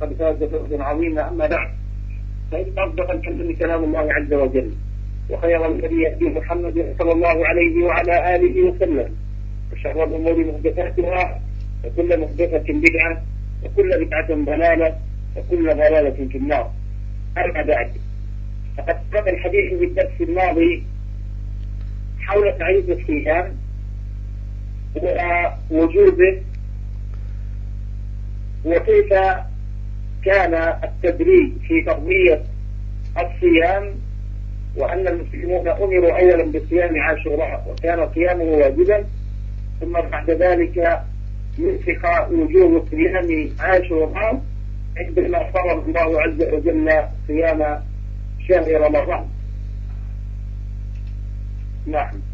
قد فاز فوزا عظيما أما بعد فإن أصدق الكلم كلام الله عز وجل وخير النبي يأتي محمد صلى الله عليه وعلى آله وسلم وشر الأمور محدثاتها وكل محدثة بدعة وكل بدعة ضلالة وكل ضلالة في النار أما بعد فقد سبق الحديث في الدرس الماضي حول تعريف الصيام ووجوده وكيف كان التدريج في تقوية الصيام وأن المسلمون أمروا أولا بصيام عاشوراء وكان صيامه واجبا ثم بعد ذلك نسخ وجوب صيام عاشوراء عندما فرض الله عز وجل صيام شهر رمضان نعم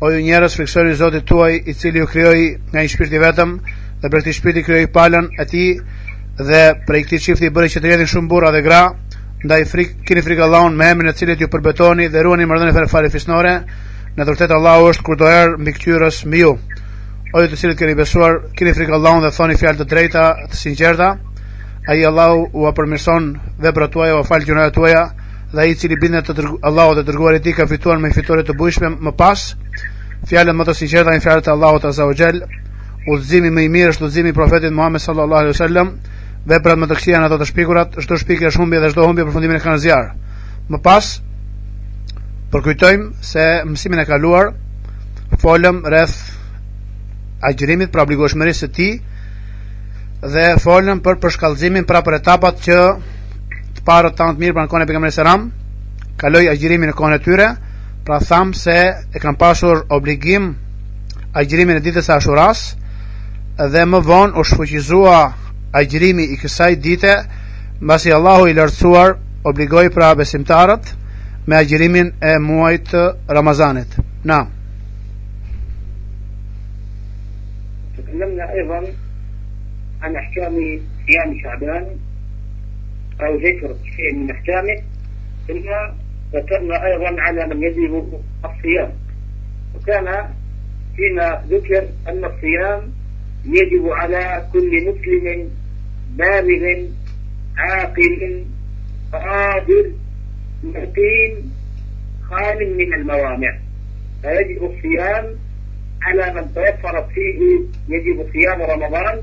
O ju njerëz, frikësojuni Zotit tuaj, i cili ju krijoi nga një shpirt i vetëm dhe prej këtij shpirti krijoi palën e tij dhe prej këtij çifti bëri që të jenë shumë burra dhe gra, ndaj frik keni frikë Allahun me emrin e cilit ju përbetoni dhe ruani marrëdhëniet farefisnore. Në të vërtetë Allahu është kurdoher mbikëqyrës mbi ju. O ju të cilët keni besuar, keni frikë Allahun dhe thoni fjalë të drejta, të sinqerta. Ai Allahu ua përmirëson veprat tuaja, ua fal gjynahet tuaja, dhe ai i cili i bindet Allahut dhe të dërguarit të tij ka fituar me fitore të bujshme më pas fjalët më të sinqerta janë fjalët e Allahut azza wa jall udhëzimi më i mirë është udhëzimi i profetit Muhammed sallallahu alaihi wasallam veprat më të këqija janë ato të shpikurat çdo shpikje është humbje dhe çdo humbje përfundimin e ka në zjarr më pas përkujtojmë se mësimin e kaluar folëm rreth agjërimit pra obligueshmërisë së tij dhe folëm për përshkallëzimin pra për etapat që të parët tanë të mirë pra në kohën e pejgamberit alejhi selam, kaloi agjërimi në kohën e tyre, pra thamë se e kanë pasur obligim agjërimin e ditës së Ashuras, dhe më vonë u shfuqizua agjërimi i kësaj dite, mbasi Allahu i lartësuar obligoi pra besimtarët me agjërimin e muajit të Ramazanit. Naam. Tekel-lemna ejdan an ahkami siyam Sha'ban أو ذكر شيء من أحكامه ثم ذكرنا أيضا على من يجب الصيام وكان فيما ذكر أن الصيام يجب على كل مسلم بالغ عاقل قادر مقيم خال من الموانع فيجب الصيام على من توفرت فيه يجب صيام رمضان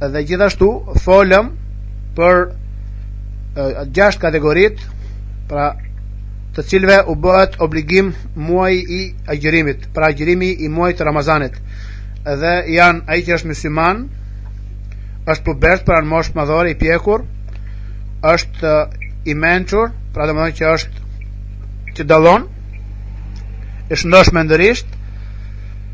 Dhe gjithashtu folëm për gjashtë kategoritë, pra të cilëve u bëhet obligim muaji i agjërimit, pra agjërimi i muajit të Ramazanit. Dhe janë ai që është musliman, është pubert pra në moshë madhore i pjekur, është i mençur, pra domethënë që është që dalon, i shëndoshë mendërisht,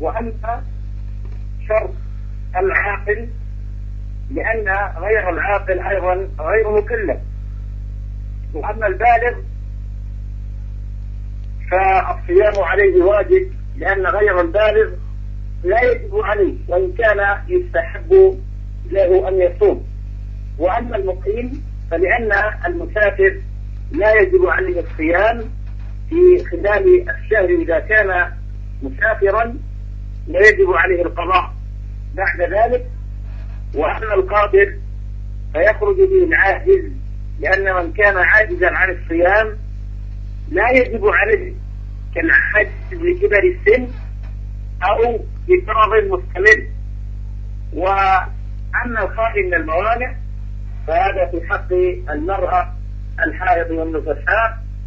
وأنت شرط العاقل لأن غير العاقل أيضا غير مكلف وأما البالغ فالصيام عليه واجب لأن غير البالغ لا يجب عليه وإن كان يستحب له أن يصوم وأما المقيم فلأن المسافر لا يجب عليه الصيام في خلال الشهر إذا كان مسافرا لا يجب عليه القضاء بعد ذلك وأما القادر فيخرج به العاجز لأن من كان عاجزا عن الصيام لا يجب عليه كالعاجز لكبر السن أو لفرض مستمر وأما الخائن من الموانع فهذا في حق المرأة الحائض والنفاس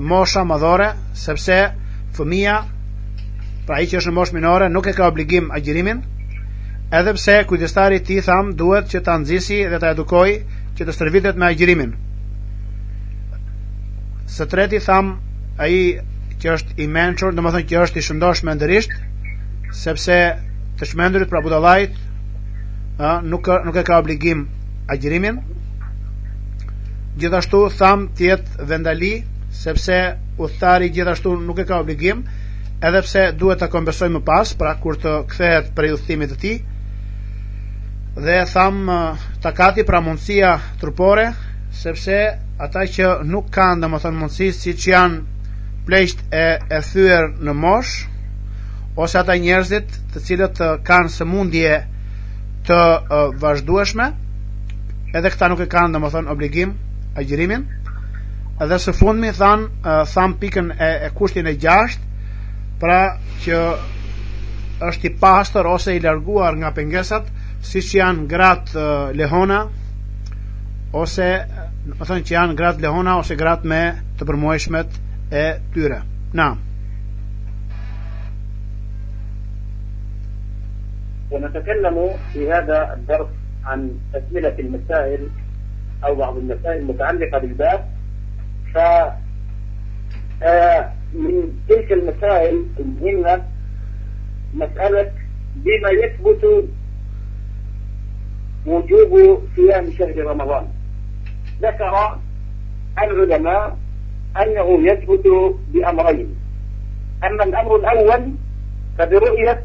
mosha madhore, sepse fëmija, pra ai që është në moshë minore, nuk e ka obligim agjërimin, edhe pse kujdestari i tij thamë duhet që ta nxisë dhe ta edukojë që të stërvitet me agjërimin. Së treti thamë ai që është i mençur, domethënë që është i shëndoshë mendërisht, sepse të çmendurit pra budallait, ë nuk e ka obligim agjërimin gjithashtu thamë të jetë vendali sepse udhëtari gjithashtu nuk e ka obligim edhe pse duhet ta kompensojë më pas pra kur të kthehet prej udhëtimit të tij dhe thamë takati pra mundësia trupore sepse ata që nuk kanë domethënë mundësi siç janë pleqtë e thyer në moshë ose ata njerëzit të cilët kanë sëmundje të uh, vazhdueshme, edhe këta nuk e kanë domethënë obligim agjerimin, edhe së fundmi thamë, uh, thamë pikën e, e kushtin e gjashtë, pra që është i pastër ose i larguar nga pengesat, siç janë gratë uh, lehona, ose, domethënë që janë gratë lehona, ose gratë me të përmuajshmet e tyre. Na, ونتكلم في هذا الدرس عن اسئله المسائل أو بعض المسائل المتعلقة بالباب ف آه، من تلك المسائل المهمة مسألة بما يثبت وجوب صيام شهر رمضان ذكر العلماء أنه يثبت بأمرين أما الأمر الأول فبرؤية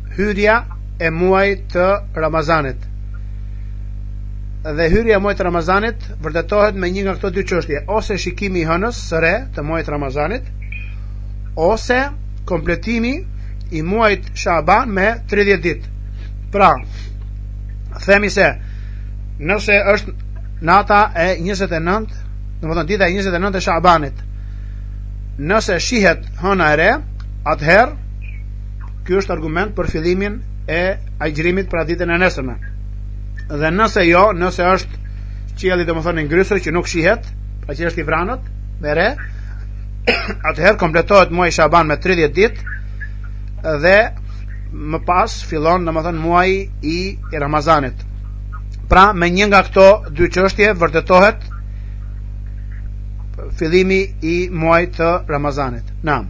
hyrja e muajit të Ramazanit. Dhe hyrja e muajit të Ramazanit vërtetohet me një nga këto dy çështje, ose shikimi i hënës së re të muajit të Ramazanit, ose kompletimi i muajit Shaban me 30 ditë. Pra, themi se, nëse është nata e 29, domethënë dita e 29 e Shabanit, nëse shihet hëna e re, atëherë, Ky është argument për fillimin e agjërimit për ditën e nesërme. Dhe nëse jo, nëse është qielli domethënë i ngrysur që nuk shihet, pra që është i vranët, me re, atëherë kompletohet muaji Shaban me 30 ditë dhe më pas fillon domethënë muaji i Ramazanit. Pra me një nga këto dy çështje vërtetohet fillimi i muajit të Ramazanit. Naam.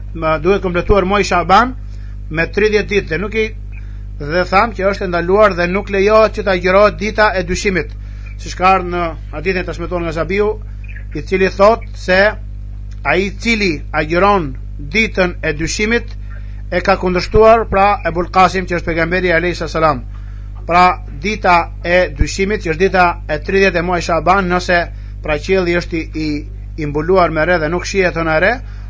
më duhet kompletuar muaji Shaban me 30 ditë dhe nuk i dhe thamë që është e ndaluar dhe nuk lejohet që të agjërohet dita e dyshimit siç ka ardhur në hadithin e transmetuar nga sahabiu i cili thotë se ai i cili agjëron ditën e dyshimit e ka kundërshtuar pra Ebul Kasimin që është pejgamberi a.s. pra dita e dyshimit që është dita e 30 e muajit Shaban nëse pra qielli është i, i mbuluar me re dhe nuk shihet hëna e re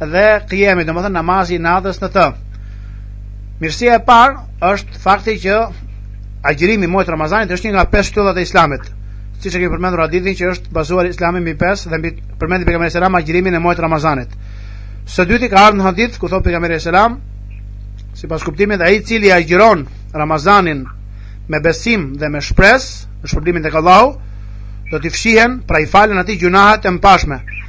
dhe kijami, domethënë namazi i natës në të. Mirësia e parë është fakti që agjërimi i muajit Ramazanit është një nga pesë shtyllat e Islamit. Siç e kemi përmendur hadithin që është bazuar Islami mbi pesë dhe mbi përmendi pejgamberi selam agjërimin e muajit Ramazanit. Së dyti ka ardhur në hadith ku thotë pejgamberi selam sipas kuptimit ai i cili agjëron Ramazanin me besim dhe me shpresë në shpërblimin tek Allahu do t'i fshihen pra i falen atij gjunahet e mëparshme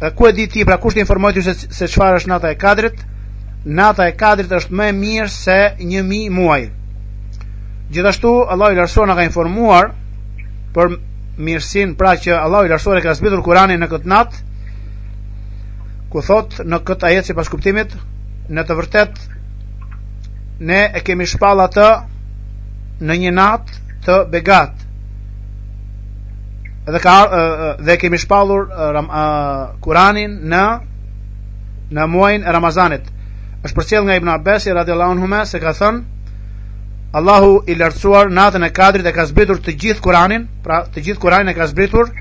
Dhe ku e di ti, pra kush të informoi ty se, se çfarë është nata e kadrit? Nata e kadrit është më e mirë se një mijë muaj. Gjithashtu, Allahu i lartësuar na ka informuar për mirësinë, pra që Allahu i lartësuar e ka zbritur Kuranin në këtë natë, ku thotë në këtë ajet sipas kuptimit, në të vërtetë, ne e kemi shpall atë në një natë të begatë, dhe ka dhe kemi shpallur Kur'anin në në muajin e Ramazanit. Është përcjell nga Ibn Abbasi radhiyallahu anhuma se ka thënë Allahu i lartësuar natën e Kadrit e ka zbritur të gjithë Kur'anin, pra të gjithë Kur'anin e ka zbritur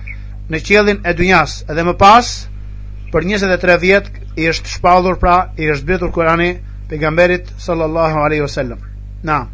në qiellin e dynjas. Edhe më pas për 23 vjet i është shpallur pra i është zbritur Kur'ani pejgamberit sallallahu alaihi wasallam. Naam.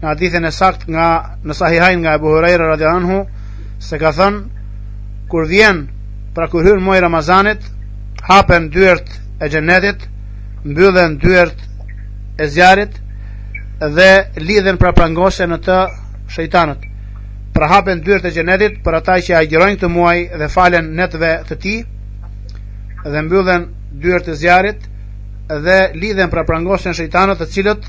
në hadithin e saktë nga në sahihajn nga Ebu Hurajra radi anhu se ka thënë kur vjen pra kur hyn muaji Ramazanit hapen dyert e gjenetit mbyllen dyert e zjarit dhe lidhen pra prangosen në të shejtanët pra hapen dyert e xhenetit për ata që agjërojnë këtë muaj dhe falen netve të tij dhe mbyllen dyert e zjarrit dhe lidhen pra prangosen shejtanët të cilët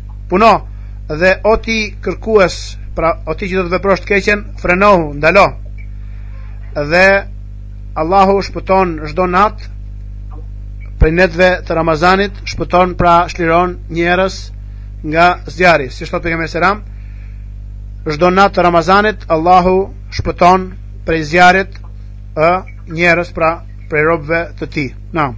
puno dhe o ti kërkues pra o ti që do të veprosh të keqen frenohu ndalo dhe Allahu shpëton çdo natë prej netëve të Ramazanit shpëton pra çliron njerëz nga zjarri siç thotë pejgamberi selam çdo natë të Ramazanit Allahu shpëton prej zjarrit ë njerëz pra prej robëve të tij. Naam.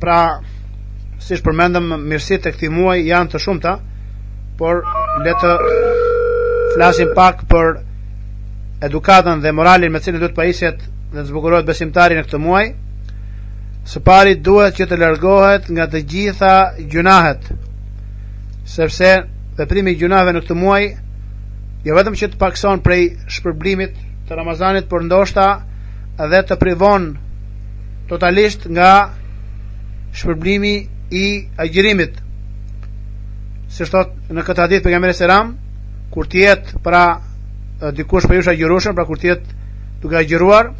pra siç përmendëm mirësitë e këtij muaji janë të shumta por le të flasim pak për edukatën dhe moralin me cilin duhet të pajiset dhe të zbukurohet besimtari në këtë muaj së pari duhet që të largohet nga të gjitha gjynahet sepse veprimi i gjynaheve në këtë muaj jo vetëm që të pakëson prej shpërblimit të Ramazanit, por ndoshta edhe të privon totalisht nga shpërblimi i agjërimit. Siç thotë në këtë hadith pejgamberi selam kur të jetë pra dikush prej jush agjërueshëm, pra kur të jetë duke agjëruar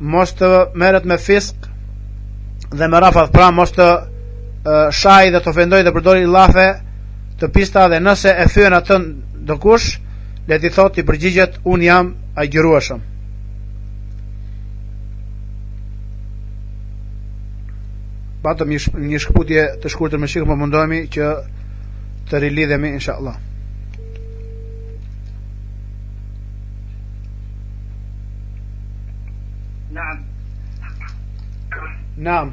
mos të merret me fisk dhe me rafat pra mos të shajë dhe të ofendojë dhe përdorë llafe të pista dhe nëse e fyen atë ndokush le t'i thotë t'i përgjigjet unë jam agjërueshëm Patëm një, një shkëputje të shkurtër me shikë më po mundohemi që të rilidhemi inshallah. Naam. Naam.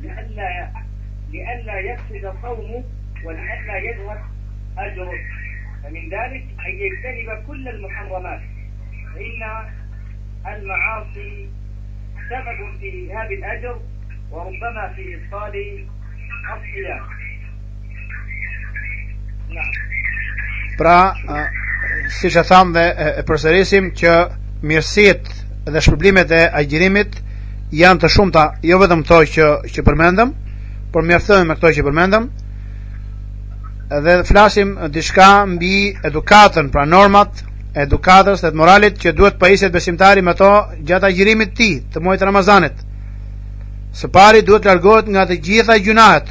لئلا لئلا يفسد صومه ولئلا يجهد أجره فمن ذلك أن يجتنب كل المحرمات فإن المعاصي سبب في إيهاب الأجر وربما في إبطال الصيام Pra, siç e thamë dhe e përsërisim që mirësitë dhe shpërblimet e agjërimit janë të shumta, jo vetëm këto që, që përmendëm, por mjaftohemi me këto që përmendëm, dhe flasim diçka mbi edukatën, pra normat e edukatës dhe të moralit që duhet të pajiset besimtari me to gjatë agjërimit të tij të muajit Ramazanit. Së pari duhet të largohet nga të gjitha gjynahet,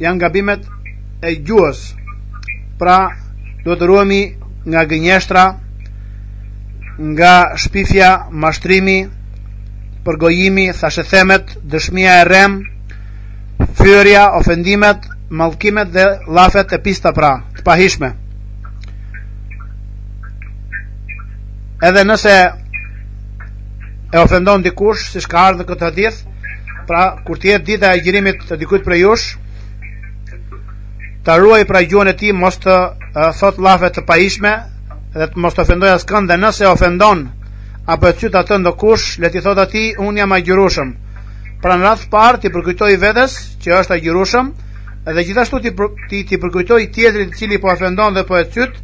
janë gabimet e gjuhës. Pra, duhet të ruhemi nga gënjeshtra, nga shpifja, mashtrimi, përgojimi, thashethemet, dëshmia e rreme, fyerja, ofendimet, mallkimet dhe llafet e pista pra, të pahijshme. Edhe nëse e ofendon dikush, siç ka ardhur në këtë hadith, Pra, kur të jetë dita e agjërimit të dikujt prej jush, ta ruajë pra gjuhën e tij mos të uh, thotë llafe të pahijshme dhe të mos të ofendojë askënd dhe nëse e ofendon apo e cyt atë ndokush, le t'i thotë atij unë jam agjërueshëm. Pra në radhë të parë t'i përkujtojë vetes që është agjërueshëm dhe gjithashtu t'i t'i, t'i përkujtojë tjetrit i cili po e ofendon dhe po e cyt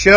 që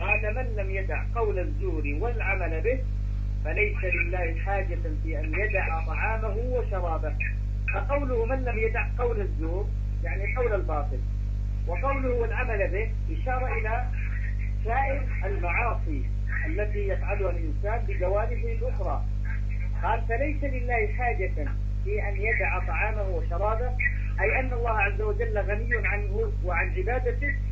قال من لم يدع قول الزور والعمل به فليس لله حاجة في أن يدع طعامه وشرابه فقوله من لم يدع قول الزور يعني قول الباطل وقوله والعمل به إشارة إلى سائر المعاصي التي يفعلها الإنسان بجوانبه الأخرى قال فليس لله حاجة في أن يدع طعامه وشرابه أي أن الله عز وجل غني عنه وعن عبادته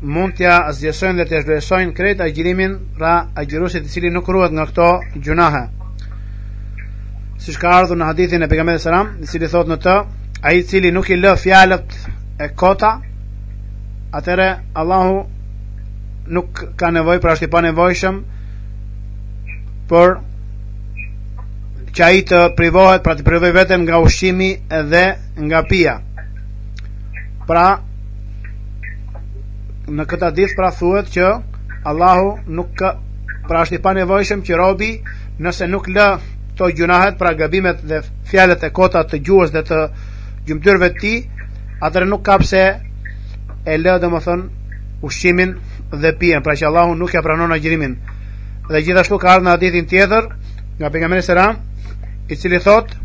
mund t'ja zgjesojnë dhe t'ja zhvlerësojnë krejt agjërimin, pra agjëruesit i cili nuk ruhet nga këto gjynahe. Siç ka ardhur në hadithin e Pejgamberit alejhi selam, i cili thotë në të, ai i cili nuk i lë fjalët e kota, atëherë Allahu nuk ka nevojë, pra është i panevojshëm, për që ai të privohet, pra të privohet vetëm nga ushqimi dhe nga pija. Pra, në këtë hadith pra thuhet që Allahu nuk ka pra është i panevojshëm që robi nëse nuk lë këto gjynahet pra gabimet dhe fjalët e kota të gjuhës dhe të gjymtyrëve të tij atëherë nuk ka pse e lë domethënë ushqimin dhe pijen pra që Allahu nuk ja pranon agjërimin dhe gjithashtu ka ardhur në hadithin tjetër nga Pejgamberi alejhi selam i cili thotë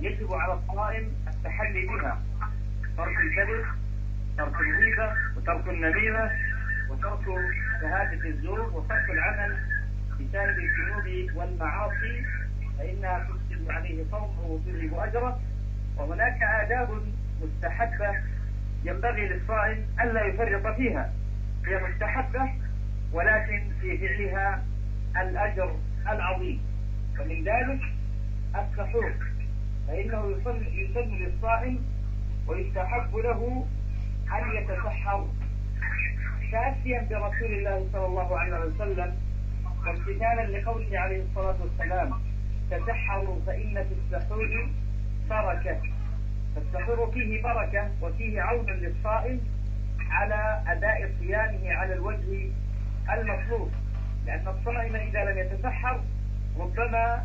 يجب على القائم التحلي بها ترك الكذب ترك الغيبه وترك النميمه ترك شهادة الزور وترك العمل بجانب الذنوب والمعاصي فإنها تفسد عليه صومه وتذهب أجره وهناك آداب مستحبة ينبغي للصائم ألا يفرط فيها هي مستحبة ولكن في فعلها الأجر العظيم ومن ذلك السحور فإنه يسن للصائم ويستحب له أن يتسحر تأسيا برسول الله صلى الله عليه وسلم وامتثالا لقوله عليه الصلاة والسلام تسحروا فإن في السحور بركة فالسحور فيه بركة وفيه عون للصائم على أداء صيامه على الوجه المطلوب لأن الصائم إذا لم يتسحر ربما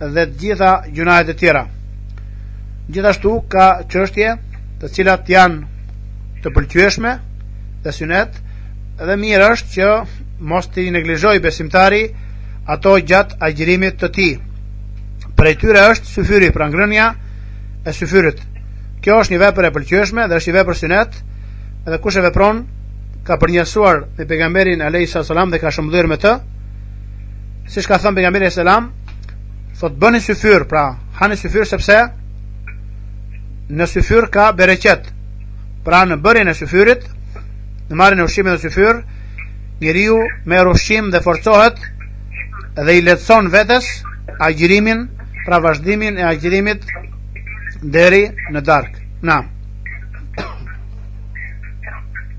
dhe të gjitha gjynahet e tjera. Gjithashtu ka çështje të cilat janë të pëlqyeshme dhe synet dhe mirë është që mos t'i neglizhojë besimtari ato gjatë agjërimit të tij. Prej tyre është syfyri pra ngrënia e syfyrit. Kjo është një vepër e pëlqyeshme dhe është një vepër synet dhe kush e vepron ka përngjasuar me Pejgamberin a.s. dhe ka shëmbëllyer me të siç ka thënë pejgamberi e selam thotë bëni syfyr pra hani syfyr sepse në syfyr ka bereqet pra në bërjen e syfyrit në marrjen e ushqimit në syfyr njeriu merr ushqim dhe forcohet dhe i lehtëson vetes agjërimin pra vazhdimin e agjërimit deri në darkë na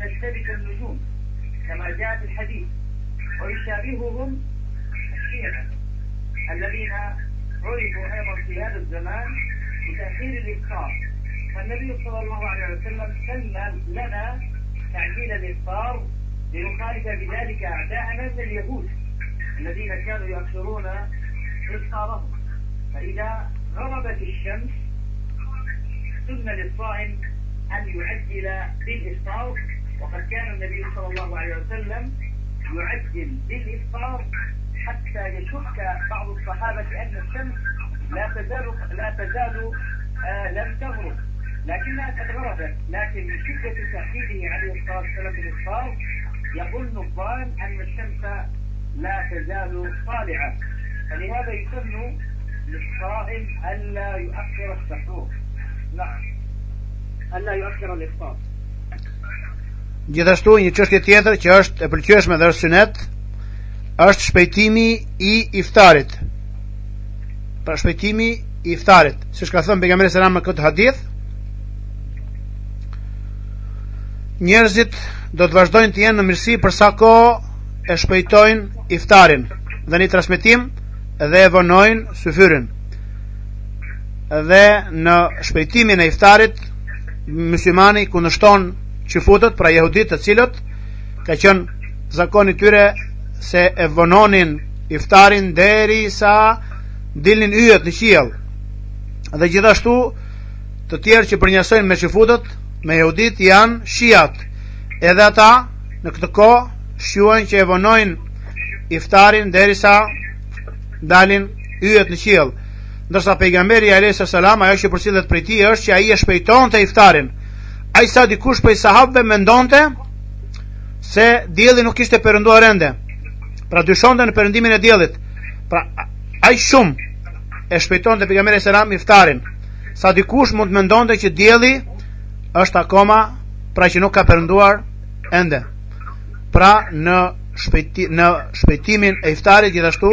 تشتبك النجوم كما جاء في الحديث ويشابههم الشيعة الذين عرفوا أيضا في هذا الزمان بتأخير الإفطار فالنبي صلى الله عليه وسلم سن لنا تعجيل الإفطار لنخالف بذلك أعداءنا من اليهود الذين كانوا يأكثرون إفطارهم فإذا غربت الشمس سن للصائم أن يعدل بالإفطار وقد كان النبي صلى الله عليه وسلم يعدل بالإفطار حتى يشك بعض الصحابة أن الشمس لا تزال لا تزال آه لم تغرب لكنها قد غربت لكن من شدة تأكيده عليه الصلاة والسلام بالإفطار يقول نقطان ان الشمس لا تزال طالعه ان هذا للصائم الا يؤخر السحور نعم Gjithashtu një çështje tjetër që është e pëlqyeshme dhe është synet është shpejtimi i iftarit. Pra shpejtimi i iftarit, siç ka thënë pejgamberi selam në këtë hadith, njerëzit do të vazhdojnë të jenë në mirësi për sa kohë e shpejtojnë iftarin dhe në një transmetim dhe e vonojnë syfyrin. dhe në shpejtimin e iftarit muslimani kundërshton çifutët pra jehuditë të cilët ka qenë zakon i tyre se e vononin iftarin derisa dilnin yjet në qiell dhe gjithashtu të tjerë që përnjësojnë me çifutët me jehuditë janë shiat edhe ata në këtë kohë shquhen që e vonojnë iftarin derisa dalin yjet në qiell. Ndërsa pejgamberi alayhis salam ajo që përcillet prej tij është që ai e shpejtonte iftarin. Aq sa dikush prej sahabëve mendonte se dielli nuk kishte perënduar ende. Pra dyshonte në perëndimin e diellit. Pra aq shumë e shpejtonte pejgamberi e selam iftarin sa dikush mund të mendonte që dielli është akoma pra që nuk ka perënduar ende pra në, shpejti, në shpejtimin e iftarit gjithashtu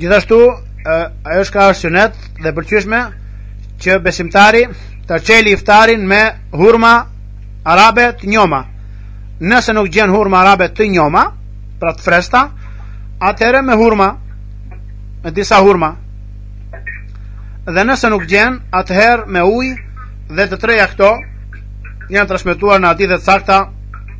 Gjithashtu, ajo është ka është synet dhe e pëlqyeshme që besimtari ta çeli iftarin me hurma arabe të njoma. Nëse nuk gjen hurma arabe të njoma, pra të freskëta, atëherë me hurma, me disa hurma. Dhe nëse nuk gjen, atëherë me ujë dhe të treja këto, janë transmetuar në hadithe të sakta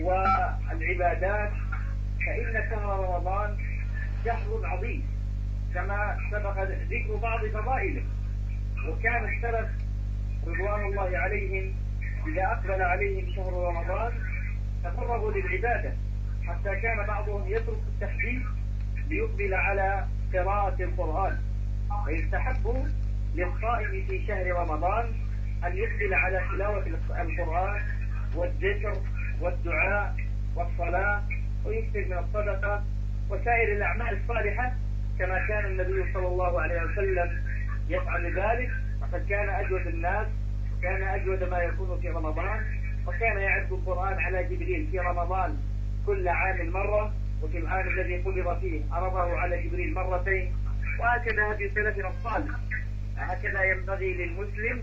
والعبادات فإن شهر رمضان شهر عظيم كما سبق ذكر بعض فضائله وكان السلف رضوان الله عليهم إذا أقبل عليهم شهر رمضان تفرغوا للعبادة حتى كان بعضهم يترك التحديث ليقبل على قراءة القرآن فيستحب للصائم في شهر رمضان أن يقبل على تلاوة القرآن والذكر والدعاء والصلاة ويكثر من الصدقة وسائر الأعمال الصالحة كما كان النبي صلى الله عليه وسلم يفعل ذلك فقد كان أجود الناس وكان أجود ما يكون في رمضان وكان يعد القرآن على جبريل في رمضان كل عام مرة وفي العام الذي قبض فيه عرضه على جبريل مرتين وهكذا في سلفنا الصالح هكذا ينبغي للمسلم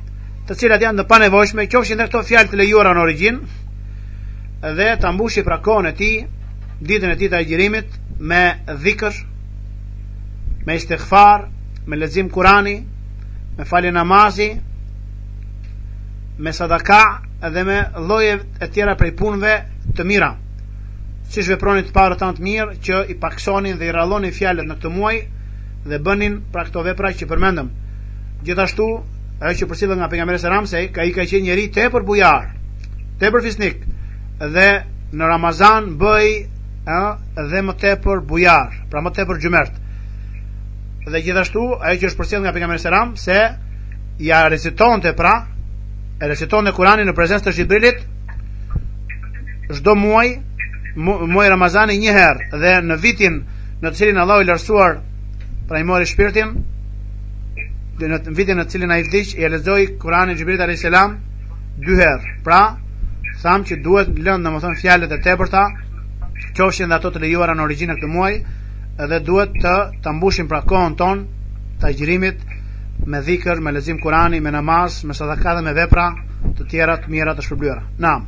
të cilat janë të panevojshme, qofshin edhe këto fjalë të lejuara në origjinë dhe ta mbushi pra kohën e tij, ditën e tij të agjërimit me dhikr, me istighfar, me lexim Kurani, me falje namazi, me sadaka dhe me llojet e tjera prej punëve të mira. Siç vepronin të parët tanë të mirë që i paksonin dhe i rrallonin fjalët në këtë muaj, dhe bënin pra këto vepra që përmendëm. Gjithashtu, ajo që përcillet nga pejgamberi sallallahu alajhi wasallam se ai ka qenë njeri tepër bujar, tepër fisnik dhe në Ramazan bëhej edhe më tepër bujar, pra më tepër xhymert. Dhe gjithashtu, ajo që është përcjellë nga pejgamberi sallallahu alajhi wasallam se ia recitonte pra e recitonte Kur'anin në prezencë të Xhibrilit çdo muaj muaj Ramazani një herë dhe në vitin në të cilin Allahu i lartësuar pra i mori shpirtin dhe në vitin në të cilin ai vdiq i lexoi Kur'anin Xhibrilit alayhis salam dy herë. Pra, thamë që duhet lënë domethënë fjalët e tepërta, qofshin dhe ato të lejuara në origjinë këtë muaj, edhe duhet ta mbushim pra kohën tonë të agjërimit me dhikër, me lexim Kur'ani, me namaz, me sadaka dhe me vepra të tjera të mira të shpërblyera. Naam.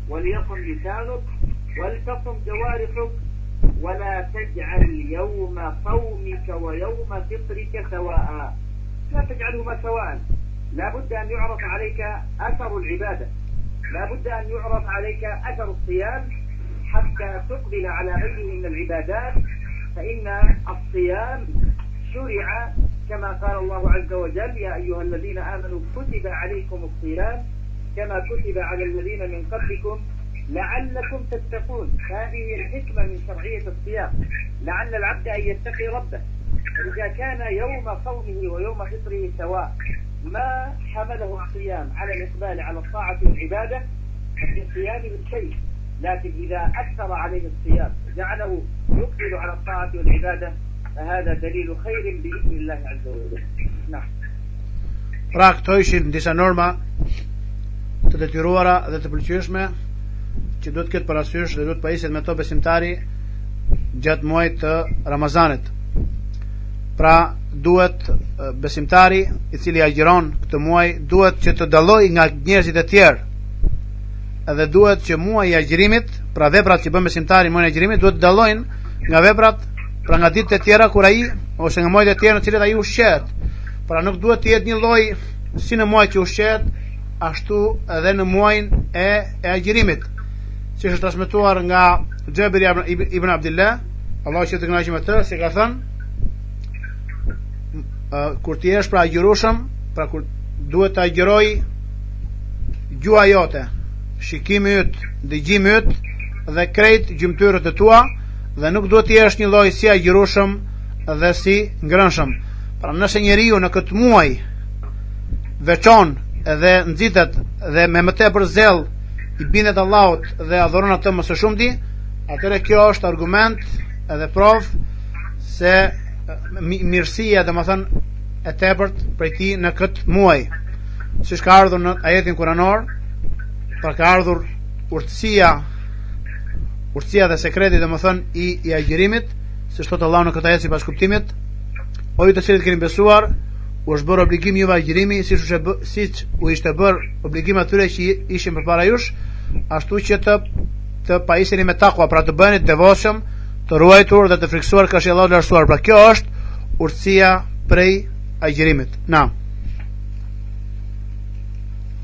وليصم لسانك ولتصم جوارحك ولا تجعل يوم صومك ويوم فطرك سواء لا تجعلهما سواء لا بد أن يعرف عليك أثر العبادة لا بد أن يعرف عليك أثر الصيام حتى تقبل على غيره من العبادات فإن الصيام شرع كما قال الله عز وجل يا أيها الذين آمنوا كتب عليكم الصيام كما كتب على الذين من قبلكم لعلكم تتقون هذه الحكمة من شرعية الصيام لعل العبد أن يتقي ربه إذا كان يوم صومه ويوم فطره سواء ما حمله القيام على الاقبال على الطاعه والعباده في القيام بالشيء لكن اذا اكثر عليه الصيام جعله يقبل على الطاعه والعباده فهذا دليل خير باذن الله عز وجل Pra këto ishin disa norma të detyruara dhe të pëlqyeshme që duhet të ketë parasysh dhe duhet të pajiset me to besimtari gjatë muajit të Ramazanit. Pra duhet besimtari i cili agjëron këtë muaj duhet që të dallojë nga njerëzit e tjerë edhe duhet që muaji i agjërimit pra veprat që bën besimtari muajin e agjërimit duhet të dallojnë nga veprat Pra nga ditët e tjera kur ai ose nga muajt e tjera në cilët ai ushqehet. Pra nuk duhet të jetë njëlloj si në muajt që ushqehet, ashtu edhe në muajin e e agjërimit. Siç është transmetuar nga Xhabir ibn Abdullah, Allahu qoftë i kënaqur me të, se ka thënë kur të jesh pra agjërueshëm, pra kur duhet të agjërojë gjuha jote, shikimi yt, dëgjimi yt dhe krejt gjymtyrët e tua, dhe nuk duhet të jesh njëlloj si agjërueshëm dhe si ngrënshëm. Pra nëse njeriu në këtë muaj veçon dhe nxitet dhe me më tepër zell i bindet Allahut dhe adhuron atë më së shumti, atëherë kjo është argument edhe provë se mirësia domethënë e tepërt prej tij në këtë muaj. Siç ka ardhur në ajetin kuranor, pra ka ardhur urtësia Urtësia dhe sekreti domethënë i, i agjërimit, siç thotë Allahu në këtë ajet sipas kuptimit, o ju të cilët keni besuar, u është bërë obligim juve agjërimi, siç që bë, siç u ishte bërë obligim atyre që ishin përpara jush, ashtu që të, të pajiseni me takua, pra të bëheni të devotshëm, të ruajtur dhe të frikësuar karshi Allahut të lartësuar. Pra kjo është urtësia prej agjërimit. Naam.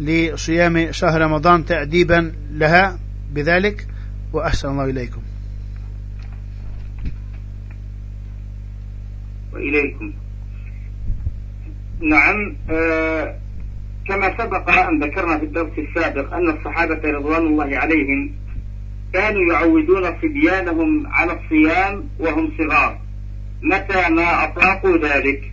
لصيام شهر رمضان تأديبا لها بذلك وأحسن الله إليكم وإليكم نعم آه، كما سبق أن ذكرنا في الدرس السابق أن الصحابة رضوان الله عليهم كانوا يعودون صبيانهم على الصيام وهم صغار متى ما أطاقوا ذلك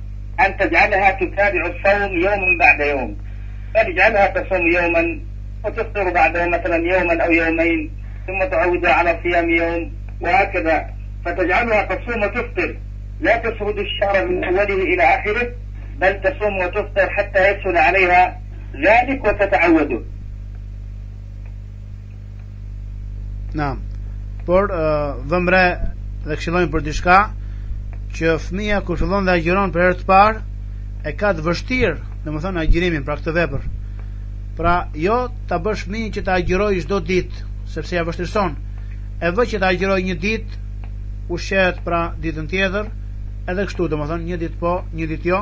an të jallaha të tabi'u sawm yawman ba'da yawm. Të jallaha të sawm yawman وتفطر بعده مثلا يوما أو يومين ثم تعود على صيام يوم وهكذا فتجعلها تصوم وتفطر لا تسرد الشهر من أوله إلى آخره بل تصوم وتفطر حتى يسهل عليها ذلك وتتعوده Na. Por vë re dhe këshillojmë për diçka që fëmija kur fillon dhe agjëron për herë të parë e ka të vështirë, domethënë agjërimin pra këtë vepër. Pra jo ta bësh fëmijën që ta agjërojë çdo ditë, sepse ia vështirëson. E vë që ta agjërojë një ditë, ushqehet pra ditën tjetër, edhe kështu domethënë një ditë po, një ditë jo.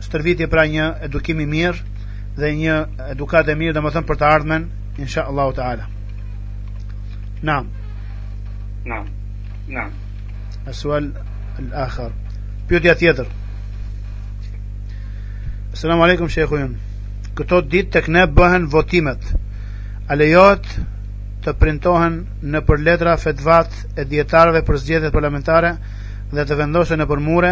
Stërvitje pra një edukim i mirë dhe një edukatë e mirë, domethënë për të ardhmen, inshallah taala. Naam. Naam. Naam. Asual al-akhar. Pyetja tjetër. Selam aleikum shejhu jonë. Këto ditë tek ne bëhen votimet. A lejohet të printohen nëpër letra fetvat e dijetarëve për zgjedhjet parlamentare dhe të vendosen nëpër mure?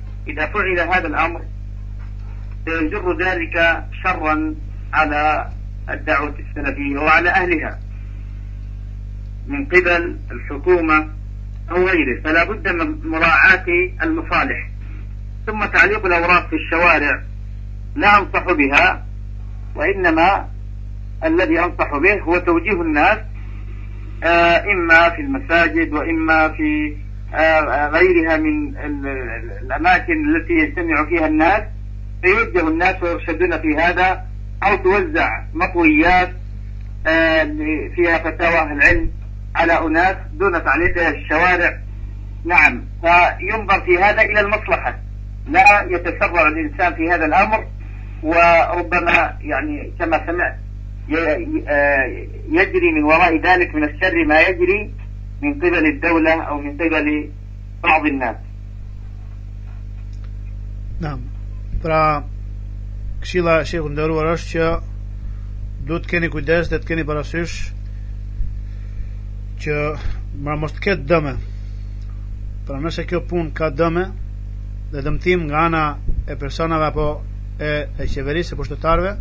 إذا فعل هذا الأمر سيجر ذلك شرا على الدعوة السلفية وعلى أهلها من قبل الحكومة أو غيره فلا بد من مراعاة المصالح ثم تعليق الأوراق في الشوارع لا أنصح بها وإنما الذي أنصح به هو توجيه الناس آه، إما في المساجد وإما في آه، آه، غيرها من الأماكن التي يجتمع فيها الناس فيوجه الناس ويرشدون في هذا أو توزع مطويات فيها فتاوى العلم على أناس دون تعليقها الشوارع نعم فينظر في هذا إلى المصلحة لا يتسرع الإنسان في هذا الأمر وربما يعني كما سمعت يجري من وراء ذلك من الشر ما يجري min qibel ad-dawla aw min qibel ba'd an-nas. Naam. Pra këshilla e shehut të nderuar është që duhet të keni kujdes dhe të keni parasysh që pra mos të ketë dëme. Pra nëse kjo punë ka dëme dhe dëmtim nga ana e personave apo e, e qeverisë e pushtetarëve,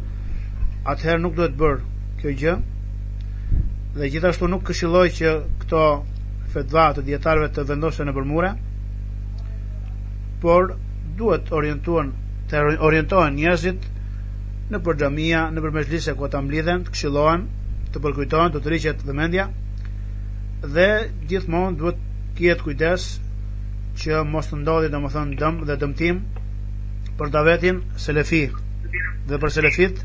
atëherë nuk duhet bërë kjo gjë, dhe gjithashtu nuk këshilloj që këto fetva të dijetarëve të vendosen nëpër mure por duhet orientuar të orientohen njerëzit nëpër xhamia, nëpër mexhlise ku ata mblidhen, të këshillohen, të përkujtohen, t'u tërhiqet vëmendja dhe gjithmonë duhet të jetë kujdes që mos të ndodhë domethënë dëm dhe dëmtim për davetin selefi dhe për selefit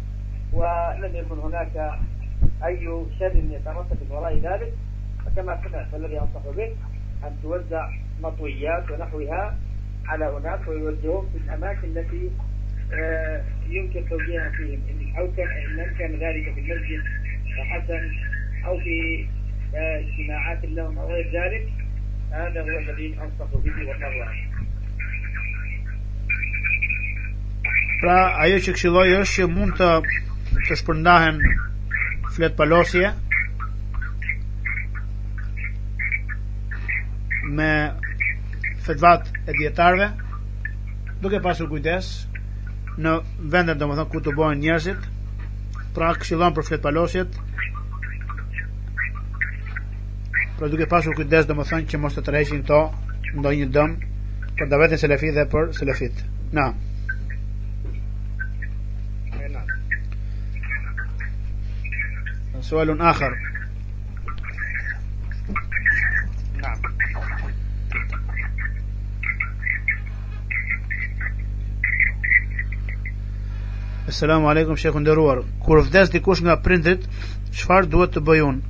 ولم يكن هناك أي شر يترتب من وراء ذلك فكما سمعت الذي أنصح به أن توزع مطويات ونحوها على أناس ويوجههم في الأماكن التي آه، يمكن توجيهها فيهم أو كان إن كان ذلك في المسجد فحسن أو في آه، اجتماعات لهم أو غير ذلك هذا هو الذي أنصح به وقرر Pra, ajo që këshilloj është që mund të të shpërndahen fletëpalosje me fetvat e dijetarëve duke pasur kujdes në vendet domethënë ku tubohen njerëzit pra këshillon për fletëpalosjet pra duke pasur kujdes domethënë që mos të tërheqin këto ndonjë dëm për davetin selefi dhe për selefit naam sualun akhar Assalamu alaikum shehu i nderuar. Kur vdes dikush nga prindërit, çfarë duhet të bëj unë?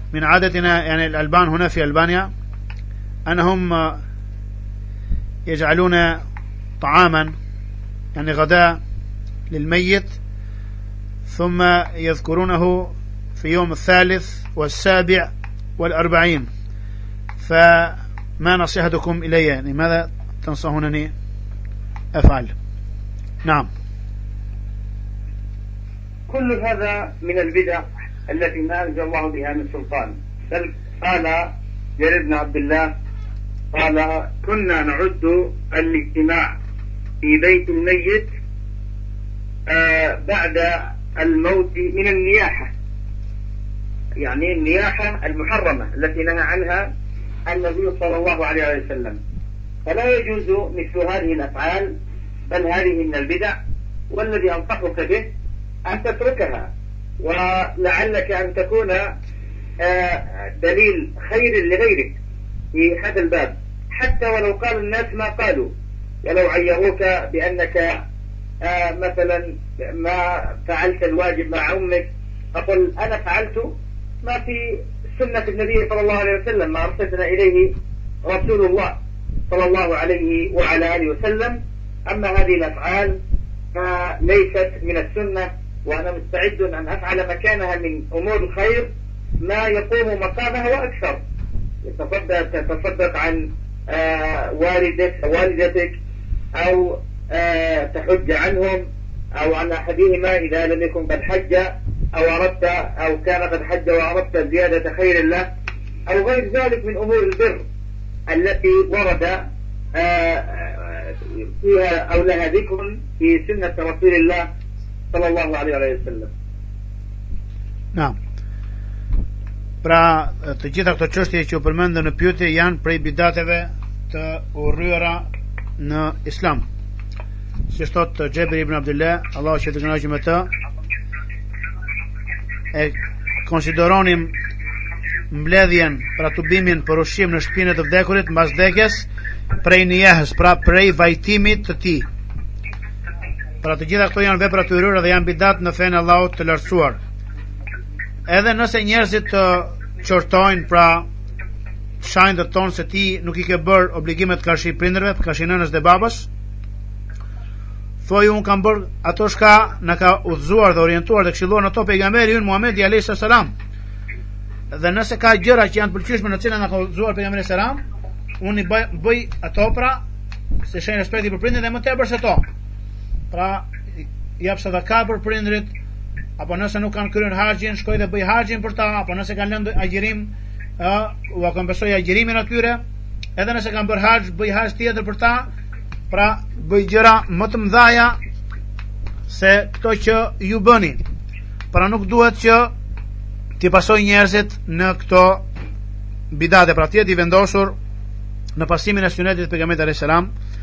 من عادتنا يعني الألبان هنا في ألبانيا أنهم يجعلون طعاما يعني غداء للميت ثم يذكرونه في يوم الثالث والسابع والأربعين فما نصيحتكم إلي يعني ماذا تنصحونني أفعل نعم كل هذا من البدع التي ما أنزل الله بها من سلطان بل قال جرير بن عبد الله قال كنا نعد الاجتماع في بيت الميت آه بعد الموت من النياحة يعني النياحة المحرمة التي نهى عنها النبي صلى الله عليه وسلم فلا يجوز مثل هذه الأفعال بل هذه من البدع والذي أنصحك به أن تتركها ولعلك أن تكون آه، دليل خير لغيرك في هذا الباب حتى ولو قال الناس ما قالوا ولو عيروك بأنك آه، مثلا ما فعلت الواجب مع أمك أقول أنا فعلت ما في سنة النبي صلى الله عليه وسلم ما أرشدنا إليه رسول الله صلى الله عليه وعلى آله وسلم أما هذه الأفعال فليست من السنة وأنا مستعد أن أفعل مكانها من أمور الخير ما يقوم مقامها وأكثر يتصدق تتصدق عن آه، والدك والدتك أو آه، تحج عنهم أو عن أحدهما إذا لم يكن قد حج او اردت او كان قد حج او اردت زيادة خير الله او غير ذلك من امور البر التي ورد فيها او لها ذكر في سنة رسول الله sallallahu alaihi wa sallam. Naam. Pra, të gjitha këto çështje që u përmendën në pyetje janë prej bidateve të urryera në Islam. Siç thot Xhabir ibn Abdullah, Allahu qoftë i kënaqur me të, e konsideronim mbledhjen pra tubimin për ushqim në shpinë e të vdekurit mbas vdekjes prej nijahës pra prej vajtimit të tij Pra të gjitha këto janë vepra të urryera dhe janë bidate në fenë e Allahut të lartësuar. Edhe nëse njerëzit të qortojnë pra të shajnë dhe thonë se ti nuk i ke bërë obligimet karshi prindrëve, karshi nënës dhe babës, thuaj unë kam bërë ato çka na ka udhëzuar dhe orientuar dhe këshilluar në to pejgamberi ynë Muhammedi a.s. Dhe nëse ka gjëra që janë të pëlqyshme në të cilat na ka udhëzuar pejgamberi a.s. Unë i bëj, bëj ato pra si shenjë respekti për prindrit dhe më tepër se to. pra jap sadaka për prindrit apo nëse nuk kanë kryer haxhin shkoj dhe bëj haxhin për ta apo nëse kanë lënë agjërim ua kompensoj agjërimin atyre edhe nëse kanë bërë haxh bëj haxh tjetër për ta pra bëj gjëra më të mëdha se këto që ju bëni pra nuk duhet që t'i pasojë njerëzit në këto bidate pra të jetë i vendosur në pasimin e sunetit të pejgamberit alejhi selam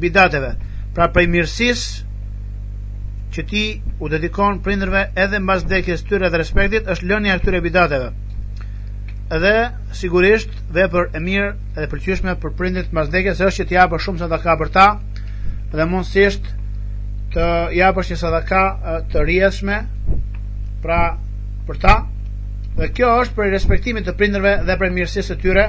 bidateve, pra prej mirësisë që ti u dedikon prindërve edhe mbas vdekjes së tyre dhe respektit është lënia e këtyre bidateve. Edhe sigurisht vepër e mirë dhe e pëlqyeshme për prindërit mbas vdekjes është që ti japësh shumë sadaka për ta dhe mundësisht të japësh një sadaka të rrjedhshme pra për ta dhe kjo është prej respektimit të prindërve dhe prej mirësisë së tyre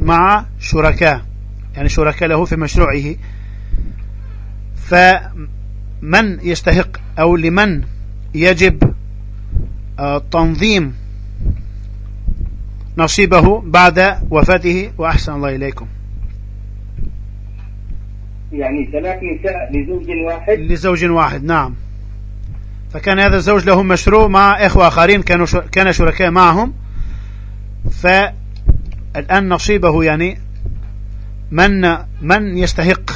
مع شركاء يعني شركاء له في مشروعه فمن يستحق أو لمن يجب آه، تنظيم نصيبه بعد وفاته وأحسن الله إليكم يعني ثلاث نساء لزوج واحد لزوج واحد نعم فكان هذا الزوج له مشروع مع إخوة آخرين كانوا كان شركاء معهم فالآن نصيبه يعني من من يستحق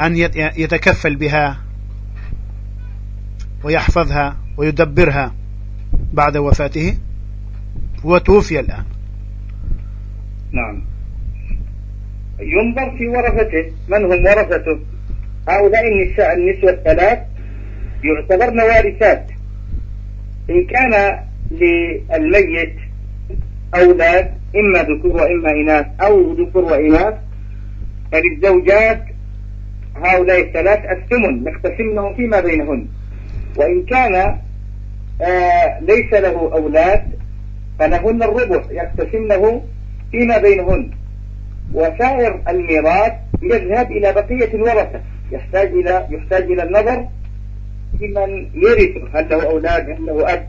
أن يتكفل بها ويحفظها ويدبرها بعد وفاته هو توفي الآن نعم ينظر في ورثته من هم ورثته هؤلاء النساء النسوة الثلاث يعتبرن وارثات إن كان للميت أولاد إما ذكور وإما إناث أو ذكور وإناث فللزوجات هؤلاء الثلاث الثمن يقتسمنه فيما بينهن وإن كان آه ليس له أولاد فلهن الربع يقتسمنه فيما بينهن وسائر الميراث يذهب إلى بقية الورثة يحتاج إلى يحتاج إلى النظر لمن يرث هل له أولاد هل له أب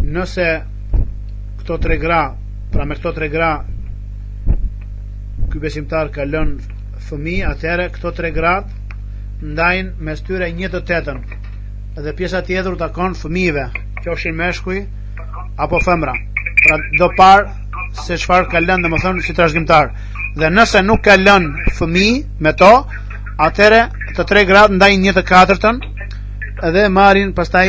nëse këto tre gra pra me këto tre gra ky besimtar ka lën fëmijë atëherë këto tre gratë ndajnë mes tyre një të tetën dhe pjesa tjetër u takon fëmijëve qofshin meshkuj apo femra pra do par se çfar ka lën domethënë si trashëgimtar dhe nëse nuk ka lën fëmijë me to atëherë të tre gratë ndajnë një të katërtën dhe marrin pastaj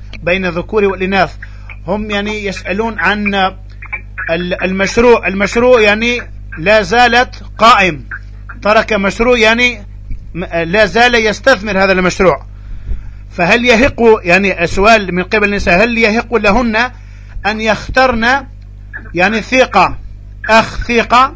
بين الذكور والإناث هم يعني يسألون عن المشروع المشروع يعني لا زالت قائم ترك مشروع يعني لا زال يستثمر هذا المشروع فهل يهق يعني السؤال من قبل النساء هل يهق لهن أن يخترن يعني ثقة أخ ثقة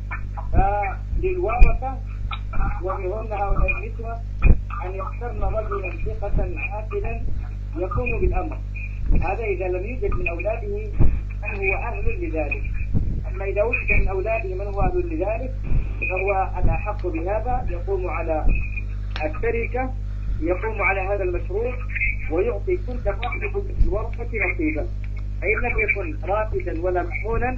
فللورثة ومن هؤلاء النسوة أن يخترن رجلا ثقة عاقلا يقوم بالأمر هذا إذا لم يوجد من أولاده من هو أهل لذلك ما يدعوش بين أولاده من هو أذل لذلك فهو الأحق بهذا يقوم على التركة يقوم على هذا المشروع ويعطي كل واحد الورقة نصيبا أي لم يكن رافدا ولا محمولا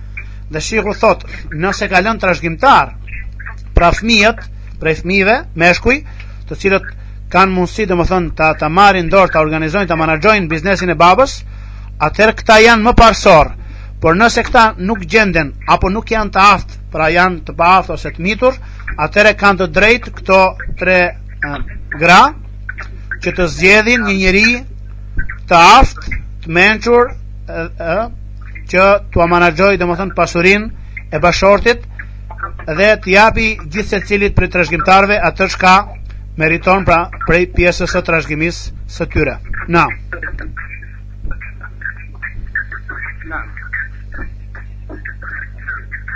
Dhe shehu thot, nëse ka lënë trashëgimtar pra fëmijët, prej fëmijëve, meshkuj, të cilët kanë mundësi domethënë ta, ta marrin në dorë, ta organizojnë, ta menaxhojnë biznesin e babës, atëherë këta janë më parsor, por nëse këta nuk gjenden, apo nuk janë të aftë, pra janë të paaftë ose të mitur, atëherë kanë të drejtë këto tre uh, gra, që të zgjedhin një njeri të aftë, të mençur, uh, uh, që t'ua menaxhojë domethënë pasurinë e bashkëshortit dhe të japi gjithsecilit prej trashëgimtarëve atë çka meriton pra prej pjesës së trashëgimisë së tyre. Na.